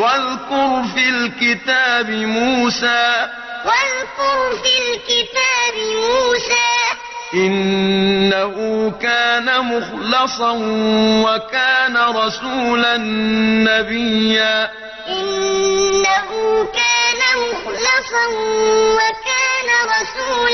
واذكر في الكتاب موسى. واذكر في الكتاب موسى. إنه كان مخلصا وكان رسولا نبيا. إنه كان مخلصا وكان رسولا